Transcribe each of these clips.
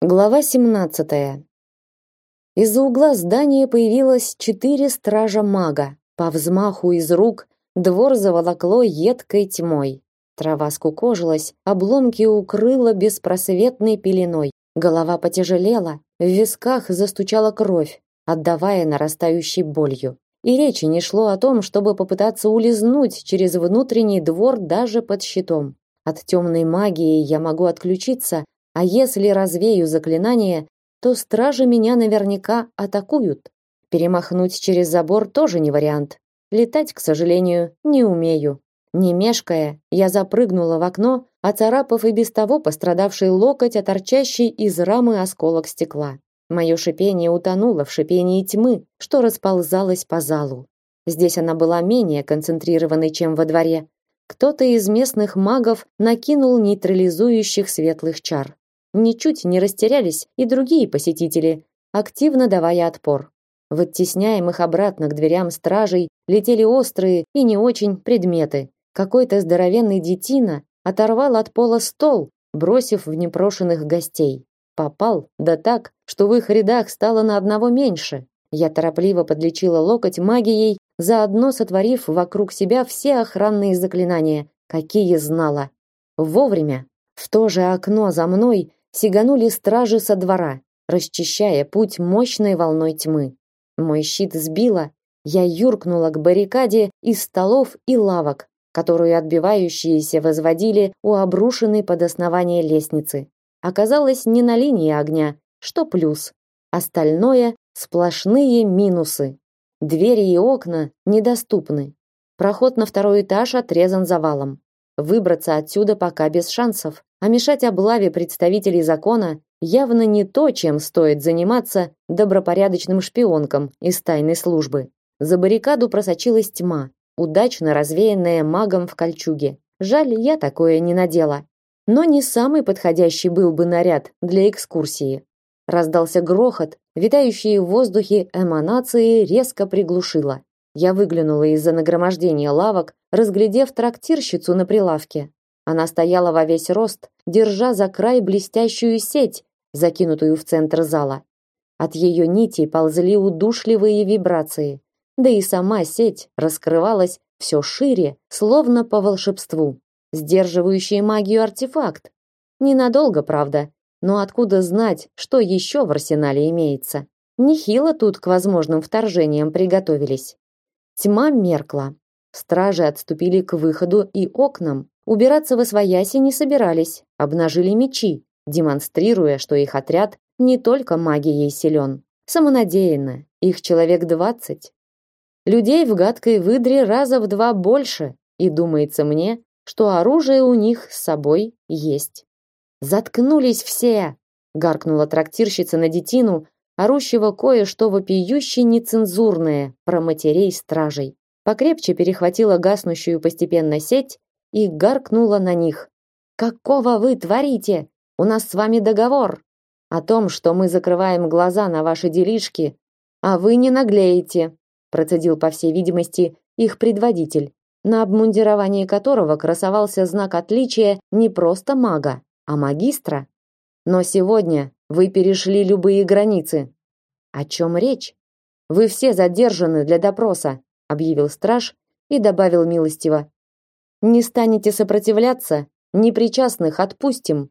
Глава 17. Из-за угла здания появилось четыре стража мага. По взмаху из рук двор заволокло едкой тьмой. Трава скукожилась, обломки укрыла беспросветной пеленой. Голова потяжелела, в висках застучала кровь, отдавая нарастающей болью. И речи не шло о том, чтобы попытаться улизнуть через внутренний двор даже под щитом. От темной магии я могу отключиться, а если развею заклинание, то стражи меня наверняка атакуют. Перемахнуть через забор тоже не вариант. Летать, к сожалению, не умею. Не мешкая, я запрыгнула в окно, оцарапав и без того пострадавший локоть, а из рамы осколок стекла. Мое шипение утонуло в шипении тьмы, что расползалось по залу. Здесь она была менее концентрированной, чем во дворе. Кто-то из местных магов накинул нейтрализующих светлых чар. Ничуть не растерялись и другие посетители, активно давая отпор. В оттесняемых обратно к дверям стражей летели острые и не очень предметы. Какой-то здоровенный детина оторвал от пола стол, бросив в непрошенных гостей. Попал, да так, что в их рядах стало на одного меньше. Я торопливо подлечила локоть магией, заодно сотворив вокруг себя все охранные заклинания, какие знала. Вовремя. В то же окно за мной сиганули стражи со двора, расчищая путь мощной волной тьмы. Мой щит сбило, я юркнула к баррикаде из столов и лавок, которую отбивающиеся возводили у обрушенной под основание лестницы. Оказалось не на линии огня, что плюс. Остальное сплошные минусы. Двери и окна недоступны. Проход на второй этаж отрезан завалом. Выбраться отсюда пока без шансов, а мешать облаве представителей закона явно не то, чем стоит заниматься добропорядочным шпионкам из тайной службы. За баррикаду просочилась тьма, удачно развеянная магом в кольчуге. Жаль, я такое не надела. Но не самый подходящий был бы наряд для экскурсии. Раздался грохот, витающие в воздухе эманации резко приглушило. Я выглянула из-за нагромождения лавок, разглядев трактирщицу на прилавке. Она стояла во весь рост, держа за край блестящую сеть, закинутую в центр зала. От ее нитей ползли удушливые вибрации, да и сама сеть раскрывалась все шире, словно по волшебству. Сдерживающий магию артефакт. Ненадолго, правда, но откуда знать, что еще в арсенале имеется? Нехило тут к возможным вторжениям приготовились. Тьма меркла. Стражи отступили к выходу и окнам. Убираться во свояси не собирались, обнажили мечи, демонстрируя, что их отряд не только магией силен. Самонадеянно, их человек двадцать. Людей в гадкой выдре раза в два больше, и думается мне, что оружие у них с собой есть. «Заткнулись все!» — гаркнула трактирщица на детину, орущего кое-что вопиюще нецензурное про матерей стражей. Покрепче перехватила гаснущую постепенно сеть и гаркнула на них. «Какого вы творите? У нас с вами договор о том, что мы закрываем глаза на ваши делишки, а вы не наглеете», процедил по всей видимости их предводитель, на обмундировании которого красовался знак отличия не просто мага, а магистра. Но сегодня вы перешли любые границы. О чем речь? Вы все задержаны для допроса, объявил страж и добавил милостиво: Не станете сопротивляться, непричастных отпустим.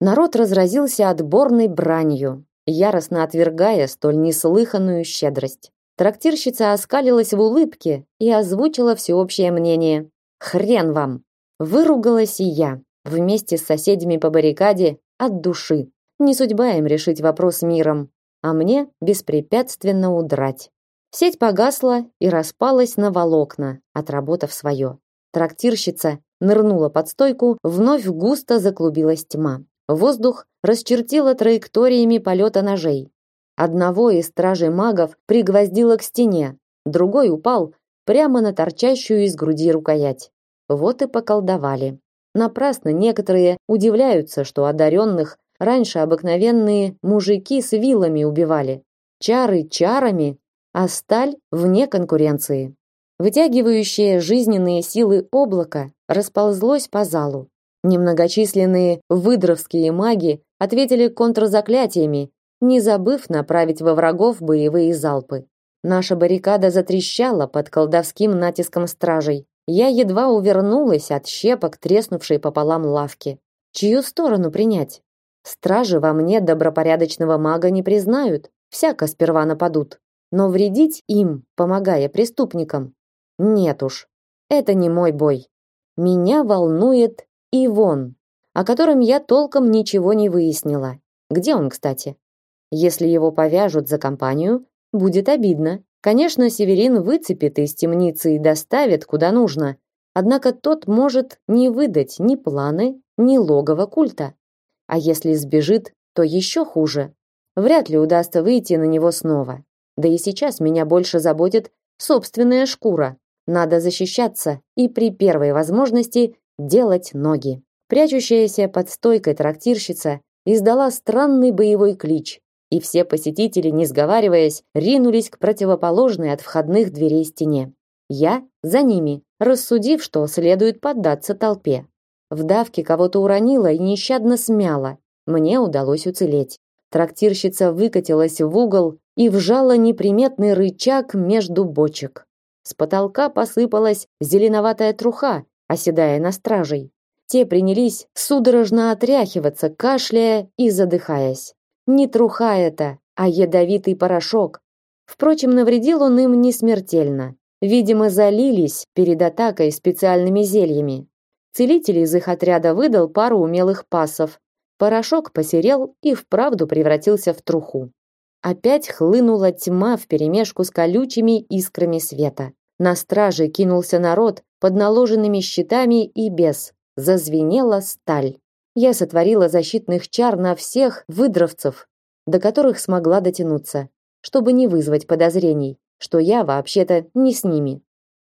Народ разразился отборной бранью, яростно отвергая столь неслыханную щедрость. Трактирщица оскалилась в улыбке и озвучила всеобщее мнение. Хрен вам. Выругалась и я, вместе с соседями по баррикаде от души. Не судьба им решить вопрос миром, а мне беспрепятственно удрать. Сеть погасла и распалась на волокна, отработав свое. Трактирщица нырнула под стойку, вновь густо заклубилась тьма. Воздух расчертила траекториями полета ножей. Одного из стражей магов пригвоздило к стене, другой упал прямо на торчащую из груди рукоять. Вот и поколдовали. Напрасно некоторые удивляются, что одаренных Раньше обыкновенные мужики с вилами убивали. Чары чарами, а сталь вне конкуренции. Вытягивающее жизненные силы облако расползлось по залу. Немногочисленные выдровские маги ответили контрзаклятиями, не забыв направить во врагов боевые залпы. Наша баррикада затрещала под колдовским натиском стражей. Я едва увернулась от щепок, треснувшей пополам лавки. Чью сторону принять? Стражи во мне добропорядочного мага не признают, всяко сперва нападут. Но вредить им, помогая преступникам, нет уж. Это не мой бой. Меня волнует Ивон, о котором я толком ничего не выяснила. Где он, кстати? Если его повяжут за компанию, будет обидно. Конечно, Северин выцепит из темницы и доставит куда нужно. Однако тот может не выдать ни планы, ни логово культа. А если сбежит, то еще хуже. Вряд ли удастся выйти на него снова. Да и сейчас меня больше заботит собственная шкура. Надо защищаться и при первой возможности делать ноги. Прячущаяся под стойкой трактирщица издала странный боевой клич, и все посетители, не сговариваясь, ринулись к противоположной от входных дверей стене. Я за ними, рассудив, что следует поддаться толпе. В давке кого-то уронила и нещадно смяла. Мне удалось уцелеть. Трактирщица выкатилась в угол и вжала неприметный рычаг между бочек. С потолка посыпалась зеленоватая труха, оседая на стражей. Те принялись судорожно отряхиваться, кашляя и задыхаясь. Не труха это, а ядовитый порошок. Впрочем, навредил он им не смертельно. Видимо, залились перед атакой специальными зельями. Целитель из их отряда выдал пару умелых пасов. Порошок посерел и вправду превратился в труху. Опять хлынула тьма вперемешку с колючими искрами света. На страже кинулся народ под наложенными щитами и без. Зазвенела сталь. Я сотворила защитных чар на всех выдровцев, до которых смогла дотянуться, чтобы не вызвать подозрений, что я вообще-то не с ними.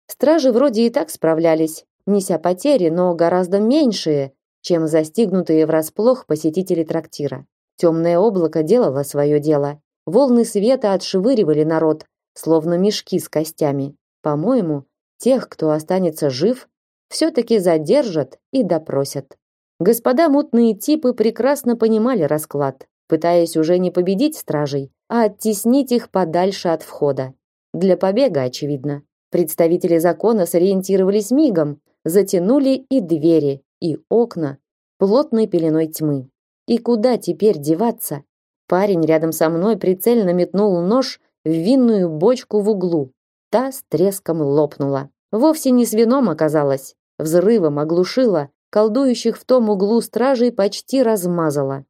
Стражи вроде и так справлялись, неся потери, но гораздо меньшие, чем застигнутые врасплох посетители трактира. Темное облако делало свое дело. Волны света отшвыривали народ, словно мешки с костями. По-моему, тех, кто останется жив, все-таки задержат и допросят. Господа мутные типы прекрасно понимали расклад, пытаясь уже не победить стражей, а оттеснить их подальше от входа. Для побега, очевидно. Представители закона сориентировались мигом, затянули и двери, и окна плотной пеленой тьмы. И куда теперь деваться? Парень рядом со мной прицельно метнул нож в винную бочку в углу. Та с треском лопнула. Вовсе не с вином оказалось. Взрывом оглушила, колдующих в том углу стражей почти размазала.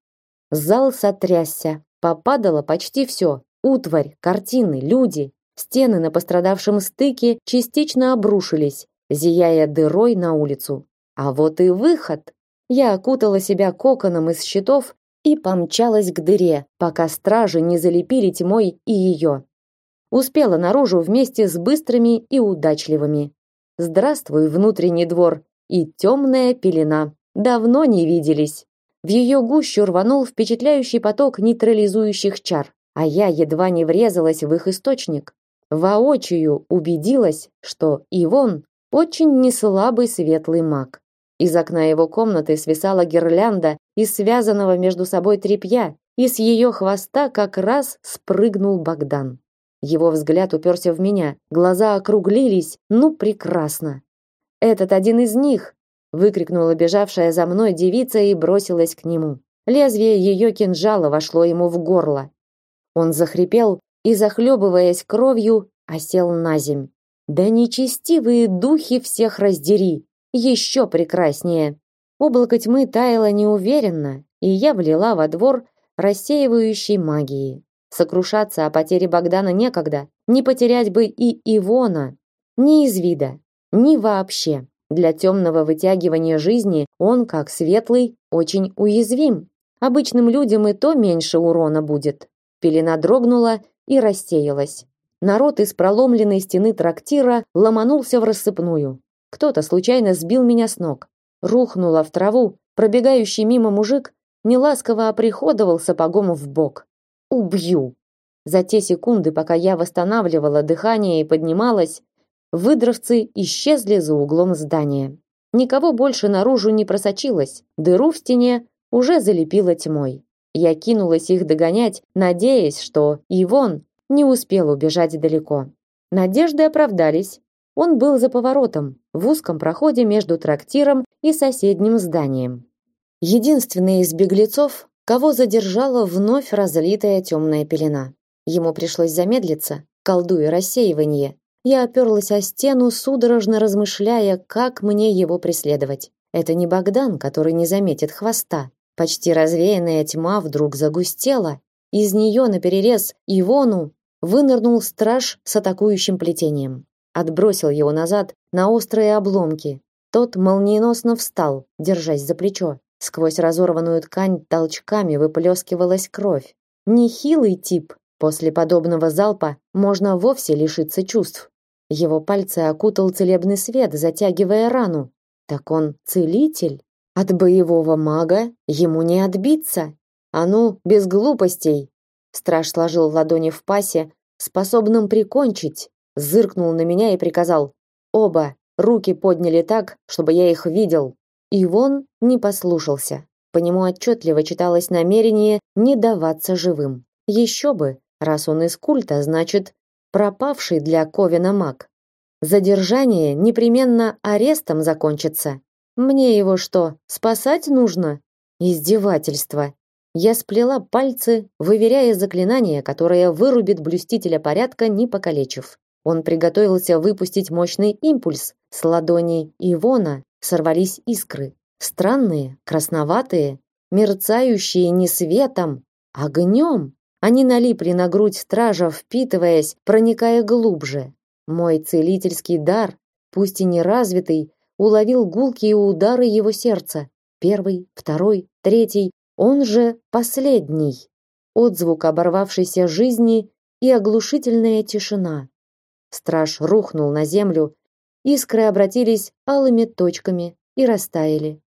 Зал сотрясся, попадало почти все. Утварь, картины, люди. Стены на пострадавшем стыке частично обрушились, зияя дырой на улицу. А вот и выход. Я окутала себя коконом из щитов и помчалась к дыре, пока стражи не залепили тьмой и ее успела наружу вместе с быстрыми и удачливыми. Здравствуй, внутренний двор и темная пелена. Давно не виделись. В ее гущу рванул впечатляющий поток нейтрализующих чар, а я едва не врезалась в их источник. Воочию убедилась, что Ивон очень неслабый светлый маг. Из окна его комнаты свисала гирлянда из связанного между собой тряпья, и с ее хвоста как раз спрыгнул Богдан. Его взгляд уперся в меня, глаза округлились. Ну, прекрасно. Этот один из них, выкрикнула бежавшая за мной девица и бросилась к нему. Лезвие ее кинжала вошло ему в горло. Он захрипел и, захлебываясь кровью, осел на земь. Да нечестивые духи всех раздери! Еще прекраснее! Облако тьмы таяло неуверенно, и я влила во двор рассеивающей магии. Сокрушаться о потере Богдана некогда, не потерять бы и Ивона. Ни из вида, ни вообще. Для темного вытягивания жизни он, как светлый, очень уязвим. Обычным людям и то меньше урона будет. Пелена дрогнула и рассеялась. Народ из проломленной стены трактира ломанулся в рассыпную. Кто-то случайно сбил меня с ног. Рухнула в траву, пробегающий мимо мужик неласково оприходовал сапогом в бок. Убью. За те секунды, пока я восстанавливала дыхание и поднималась, выдровцы исчезли за углом здания. Никого больше наружу не просочилось. Дыру в стене уже залепила тьмой. Я кинулась их догонять, надеясь, что Ивон не успел убежать далеко. Надежды оправдались. Он был за поворотом, в узком проходе между трактиром и соседним зданием. Единственный из беглецов, кого задержала вновь разлитая темная пелена. Ему пришлось замедлиться, колдуя рассеивание. Я оперлась о стену, судорожно размышляя, как мне его преследовать. Это не Богдан, который не заметит хвоста. Почти развеянная тьма вдруг загустела. Из нее наперерез Ивону вынырнул страж с атакующим плетением. Отбросил его назад на острые обломки. Тот молниеносно встал, держась за плечо. Сквозь разорванную ткань толчками выплескивалась кровь. Нехилый тип. После подобного залпа можно вовсе лишиться чувств. Его пальцы окутал целебный свет, затягивая рану. Так он целитель? От боевого мага ему не отбиться. А ну, без глупостей. Страж сложил ладони в пасе, способным прикончить, зыркнул на меня и приказал: "Оба руки подняли так, чтобы я их видел". Ивон не послушался. По нему отчетливо читалось намерение не даваться живым. Еще бы, раз он из культа, значит, пропавший для Ковина маг. Задержание непременно арестом закончится. Мне его что, спасать нужно? Издевательство. Я сплела пальцы, выверяя заклинание, которое вырубит блюстителя порядка, не покалечив. Он приготовился выпустить мощный импульс. С ладоней Ивона сорвались искры. Странные, красноватые, мерцающие не светом, а огнем. Они налипли на грудь стража, впитываясь, проникая глубже. Мой целительский дар, пусть и не развитый, уловил гулкие удары его сердца. Первый, второй, третий, он же последний. Отзвук оборвавшейся жизни и оглушительная тишина. Страж рухнул на землю, искры обратились алыми точками и растаяли.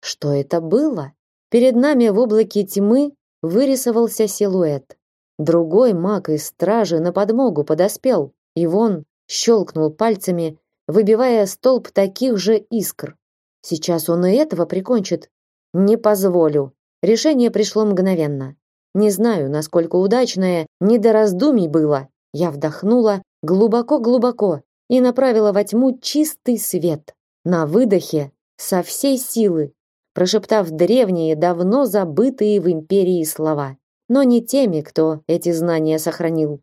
Что это было? Перед нами в облаке тьмы вырисовался силуэт. Другой маг из стражи на подмогу подоспел. и вон щелкнул пальцами, выбивая столб таких же искр. Сейчас он и этого прикончит. Не позволю. Решение пришло мгновенно. Не знаю, насколько удачное, не до раздумий было. Я вдохнула глубоко-глубоко и направила во тьму чистый свет. На выдохе со всей силы, прошептав древние, давно забытые в империи слова, но не теми, кто эти знания сохранил.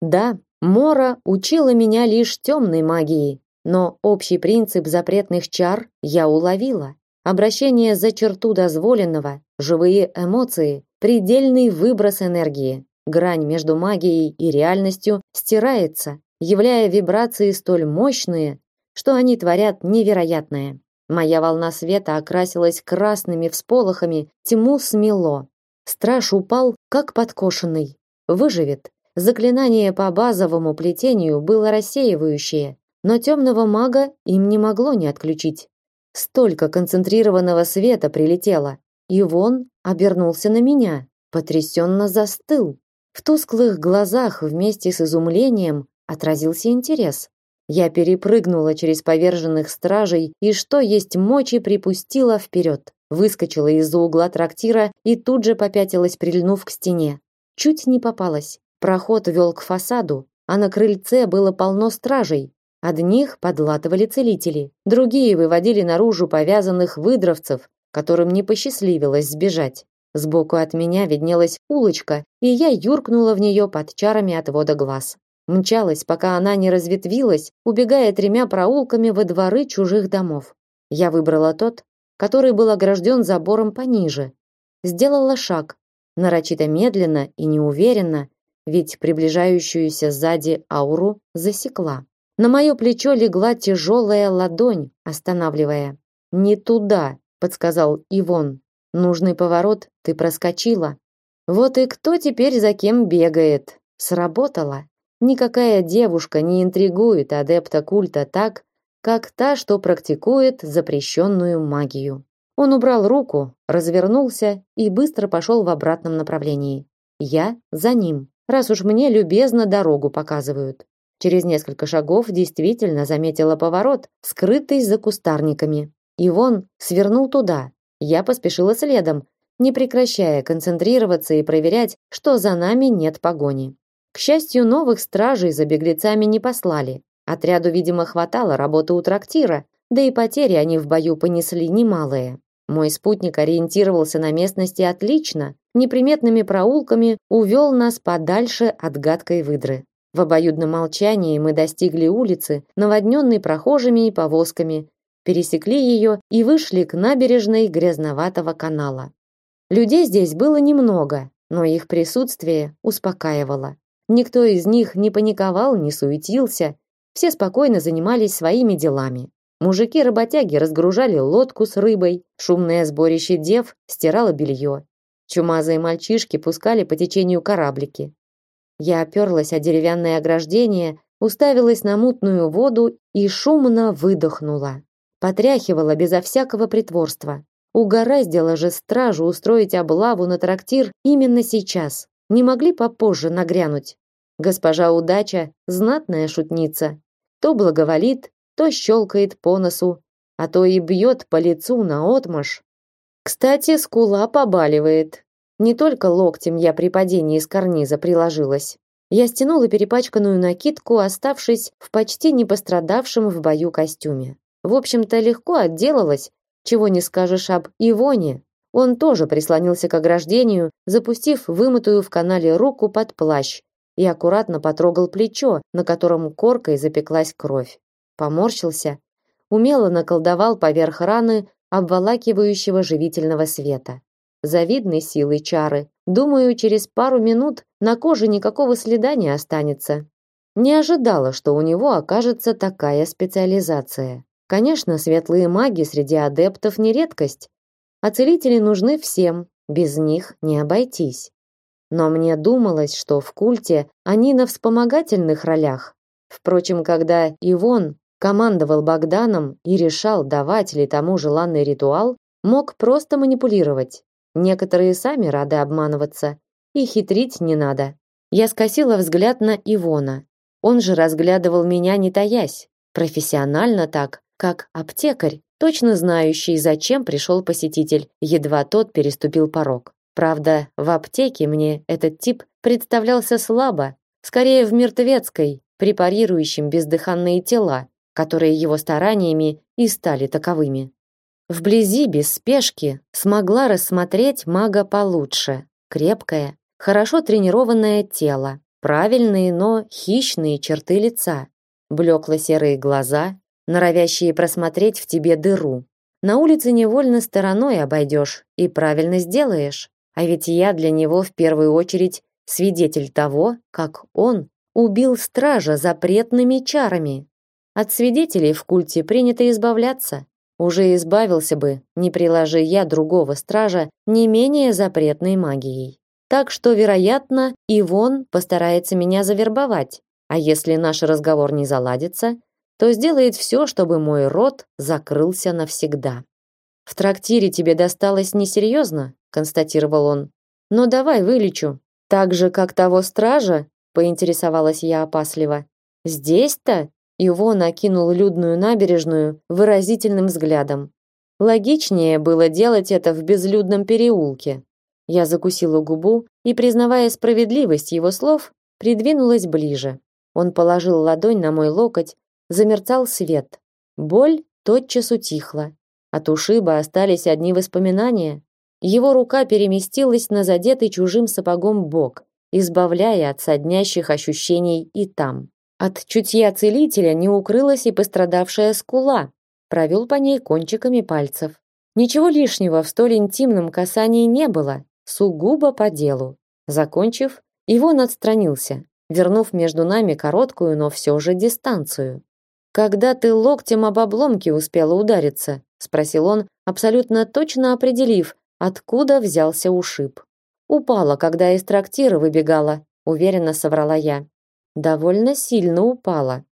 Да, Мора учила меня лишь темной магии, но общий принцип запретных чар я уловила. Обращение за черту дозволенного, живые эмоции, предельный выброс энергии. Грань между магией и реальностью стирается, являя вибрации столь мощные, что они творят невероятное. Моя волна света окрасилась красными всполохами, тьму смело. Страж упал, как подкошенный. Выживет. Заклинание по базовому плетению было рассеивающее, но темного мага им не могло не отключить. Столько концентрированного света прилетело, и вон обернулся на меня, потрясенно застыл. В тусклых глазах вместе с изумлением отразился интерес. Я перепрыгнула через поверженных стражей и что есть мочи припустила вперед. Выскочила из-за угла трактира и тут же попятилась, прильнув к стене. Чуть не попалась. Проход вел к фасаду, а на крыльце было полно стражей. Одних подлатывали целители, другие выводили наружу повязанных выдровцев, которым не посчастливилось сбежать. Сбоку от меня виднелась улочка, и я юркнула в нее под чарами отвода глаз. Мчалась, пока она не разветвилась, убегая тремя проулками во дворы чужих домов. Я выбрала тот, который был огражден забором пониже. Сделала шаг, нарочито медленно и неуверенно, ведь приближающуюся сзади ауру засекла. На мое плечо легла тяжелая ладонь, останавливая. «Не туда», — подсказал Ивон. Нужный поворот ты проскочила. Вот и кто теперь за кем бегает? Сработало. Никакая девушка не интригует адепта культа так, как та, что практикует запрещенную магию. Он убрал руку, развернулся и быстро пошел в обратном направлении. Я за ним, раз уж мне любезно дорогу показывают. Через несколько шагов действительно заметила поворот, скрытый за кустарниками. Ивон свернул туда. Я поспешила следом, не прекращая концентрироваться и проверять, что за нами нет погони. К счастью, новых стражей за беглецами не послали. Отряду, видимо, хватало работы у трактира, да и потери они в бою понесли немалые. Мой спутник ориентировался на местности отлично, неприметными проулками увел нас подальше от гадкой выдры. В обоюдном молчании мы достигли улицы, наводненной прохожими и повозками, пересекли ее и вышли к набережной грязноватого канала. Людей здесь было немного, но их присутствие успокаивало. Никто из них не паниковал, не суетился, все спокойно занимались своими делами. Мужики-работяги разгружали лодку с рыбой, шумное сборище дев стирало белье. Чумазые мальчишки пускали по течению кораблики. Я оперлась о деревянное ограждение, уставилась на мутную воду и шумно выдохнула. Потряхивала безо всякого притворства. Угораздило же стражу устроить облаву на трактир именно сейчас. Не могли попозже нагрянуть. Госпожа Удача знатная шутница. То благоволит, то щелкает по носу, а то и бьет по лицу наотмашь. Кстати, скула побаливает. Не только локтем я при падении с карниза приложилась. Я стянула перепачканную накидку, оставшись в почти не пострадавшем в бою костюме. В общем-то, легко отделалась, чего не скажешь об Ивоне. Он тоже прислонился к ограждению, запустив вымытую в канале руку под плащ и аккуратно потрогал плечо, на котором коркой запеклась кровь. Поморщился, умело наколдовал поверх раны обволакивающего живительного света завидной силы чары. Думаю, через пару минут на коже никакого следа не останется. Не ожидала, что у него окажется такая специализация. Конечно, светлые маги среди адептов не редкость, а целители нужны всем, без них не обойтись. Но мне думалось, что в культе они на вспомогательных ролях. Впрочем, когда Ивон командовал Богданом и решал, давать ли тому желанный ритуал, мог просто манипулировать. Некоторые сами рады обманываться, и хитрить не надо. Я скосила взгляд на Ивона. Он же разглядывал меня не таясь, профессионально так, как аптекарь, точно знающий, зачем пришел посетитель, едва тот переступил порог. Правда, в аптеке мне этот тип представлялся слабо, скорее в мертвецкой, препарирующем бездыханные тела, которые его стараниями и стали таковыми. Вблизи без спешки смогла рассмотреть мага получше. Крепкое, хорошо тренированное тело, правильные, но хищные черты лица, блекло-серые глаза, норовящие просмотреть в тебе дыру. На улице невольно стороной обойдешь и правильно сделаешь. А ведь я для него в первую очередь свидетель того, как он убил стража запретными чарами. От свидетелей в культе принято избавляться. Уже избавился бы, не приложи я другого стража не менее запретной магией. Так что, вероятно, Ивон постарается меня завербовать. А если наш разговор не заладится, то сделает все, чтобы мой род закрылся навсегда. В трактире тебе досталось несерьезно, констатировал он. Но давай вылечу. Так же, как того стража, поинтересовалась я опасливо. Здесь-то его накинул людную набережную выразительным взглядом. Логичнее было делать это в безлюдном переулке. Я закусила губу и, признавая справедливость его слов, придвинулась ближе. Он положил ладонь на мой локоть, замерцал свет. Боль тотчас утихла. От ушиба остались одни воспоминания. Его рука переместилась на задетый чужим сапогом бок, избавляя от соднящих ощущений и там. От чутья целителя не укрылась и пострадавшая скула. Провел по ней кончиками пальцев. Ничего лишнего в столь интимном касании не было, сугубо по делу. Закончив, его отстранился, вернув между нами короткую, но все же дистанцию. Когда ты локтем об обломки успела удариться, спросил он, абсолютно точно определив, откуда взялся ушиб. Упала, когда из трактира выбегала, уверенно соврала я довольно сильно упала.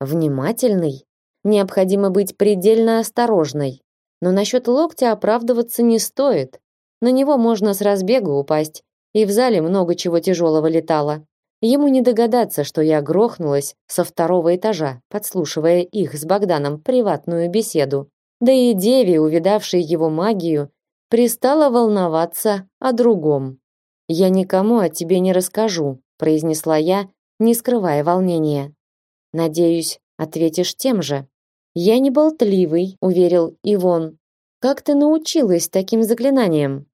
Внимательный. Необходимо быть предельно осторожной. Но насчет локтя оправдываться не стоит. На него можно с разбегу упасть, и в зале много чего тяжелого летало. Ему не догадаться, что я грохнулась со второго этажа, подслушивая их с Богданом приватную беседу. Да и Деви, увидавшей его магию, пристала волноваться о другом. «Я никому о тебе не расскажу», произнесла я, не скрывая волнения. «Надеюсь, ответишь тем же». «Я не болтливый», уверил Ивон. «Как ты научилась таким заклинаниям?»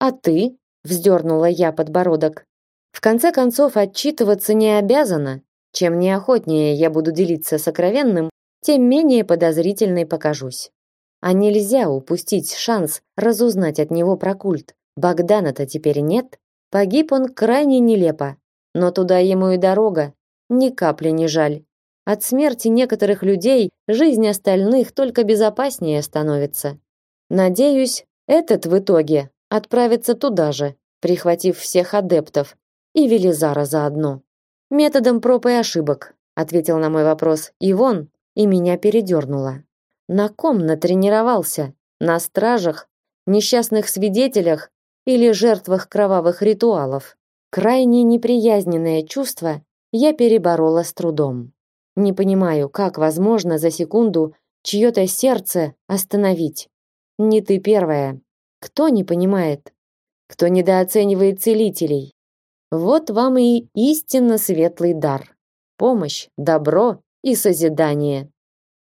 «А ты?» вздернула я подбородок. «В конце концов, отчитываться не обязана. Чем неохотнее я буду делиться сокровенным, тем менее подозрительной покажусь. А нельзя упустить шанс разузнать от него про культ. Богдана-то теперь нет. Погиб он крайне нелепо. Но туда ему и дорога. Ни капли не жаль. От смерти некоторых людей жизнь остальных только безопаснее становится. Надеюсь, этот в итоге отправится туда же, прихватив всех адептов, и Велизара заодно. Методом проб и ошибок, ответил на мой вопрос Ивон, и меня передернуло. На ком натренировался? На стражах, несчастных свидетелях или жертвах кровавых ритуалов? Крайне неприязненное чувство я переборола с трудом. Не понимаю, как возможно за секунду чье-то сердце остановить. Не ты первая. Кто не понимает? Кто недооценивает целителей? Вот вам и истинно светлый дар. Помощь, добро и созидание.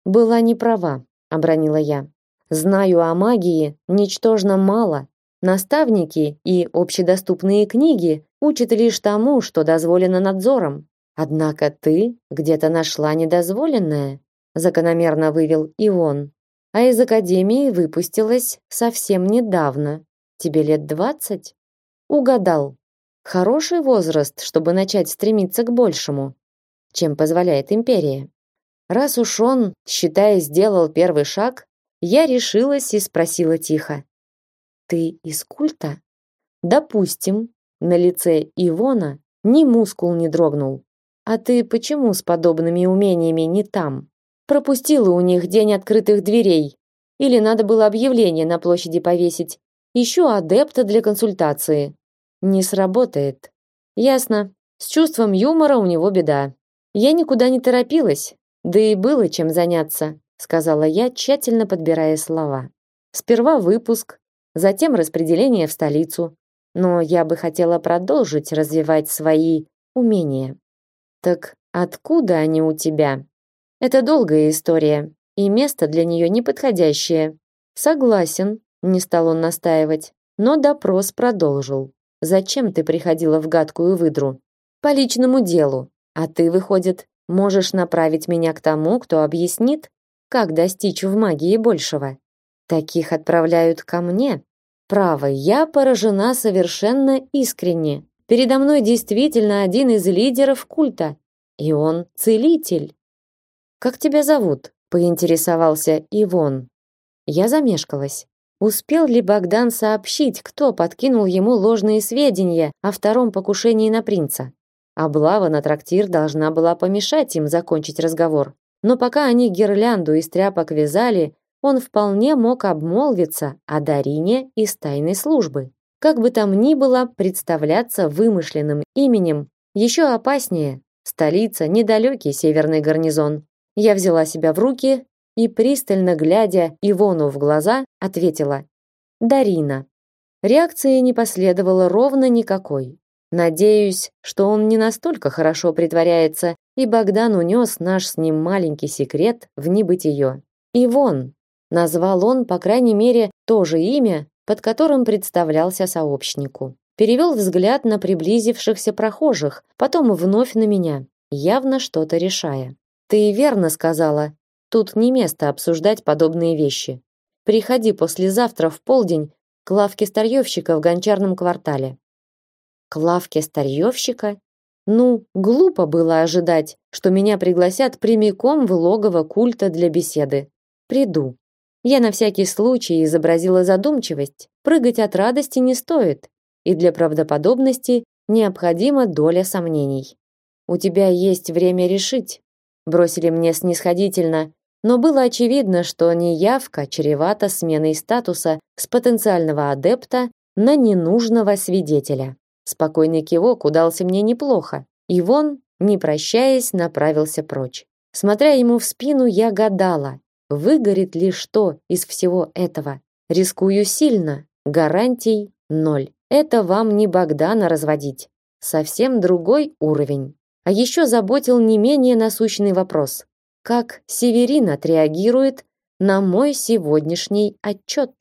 Была не права, обронила я. Знаю о магии ничтожно мало. Наставники и общедоступные книги учат лишь тому, что дозволено надзором. Однако ты где-то нашла недозволенное, закономерно вывел и он. А из академии выпустилась совсем недавно. Тебе лет двадцать? Угадал. Хороший возраст, чтобы начать стремиться к большему, чем позволяет империя. Раз уж он, считая, сделал первый шаг, я решилась и спросила тихо: "Ты из культа?" "Допустим". На лице Ивона ни мускул не дрогнул. "А ты почему с подобными умениями не там? Пропустила у них день открытых дверей. Или надо было объявление на площади повесить: ищу адепта для консультации". Не сработает. Ясно. С чувством юмора у него беда. Я никуда не торопилась, да и было чем заняться, сказала я, тщательно подбирая слова. Сперва выпуск, затем распределение в столицу. Но я бы хотела продолжить развивать свои умения. Так откуда они у тебя? Это долгая история, и место для нее неподходящее. Согласен, не стал он настаивать, но допрос продолжил. Зачем ты приходила в гадкую выдру? По личному делу. А ты, выходит, можешь направить меня к тому, кто объяснит, как достичь в магии большего. Таких отправляют ко мне. Право, я поражена совершенно искренне. Передо мной действительно один из лидеров культа, и он целитель. Как тебя зовут? поинтересовался Ивон. Я замешкалась. Успел ли Богдан сообщить, кто подкинул ему ложные сведения о втором покушении на принца? Облава на трактир должна была помешать им закончить разговор. Но пока они гирлянду из тряпок вязали, он вполне мог обмолвиться о Дарине из тайной службы. Как бы там ни было, представляться вымышленным именем еще опаснее. Столица недалекий северный гарнизон. Я взяла себя в руки и пристально глядя Ивону в глаза, ответила: "Дарина". Реакции не последовало ровно никакой. Надеюсь, что он не настолько хорошо притворяется, и Богдан унес наш с ним маленький секрет в небытие. Ивон назвал он, по крайней мере, то же имя, под которым представлялся сообщнику. Перевел взгляд на приблизившихся прохожих, потом вновь на меня, явно что-то решая. Ты верно сказала, Тут не место обсуждать подобные вещи. Приходи послезавтра в полдень к лавке старьевщика в гончарном квартале. К лавке старьевщика? Ну, глупо было ожидать, что меня пригласят прямиком в логово культа для беседы. Приду. Я на всякий случай изобразила задумчивость. Прыгать от радости не стоит, и для правдоподобности необходима доля сомнений. У тебя есть время решить, бросили мне снисходительно, но было очевидно, что неявка чревата сменой статуса с потенциального адепта на ненужного свидетеля. Спокойный кивок удался мне неплохо, и вон, не прощаясь, направился прочь. Смотря ему в спину, я гадала, выгорит ли что из всего этого. Рискую сильно, гарантий ноль. Это вам не Богдана разводить. Совсем другой уровень. А еще заботил не менее насущный вопрос. Как Северин отреагирует на мой сегодняшний отчет?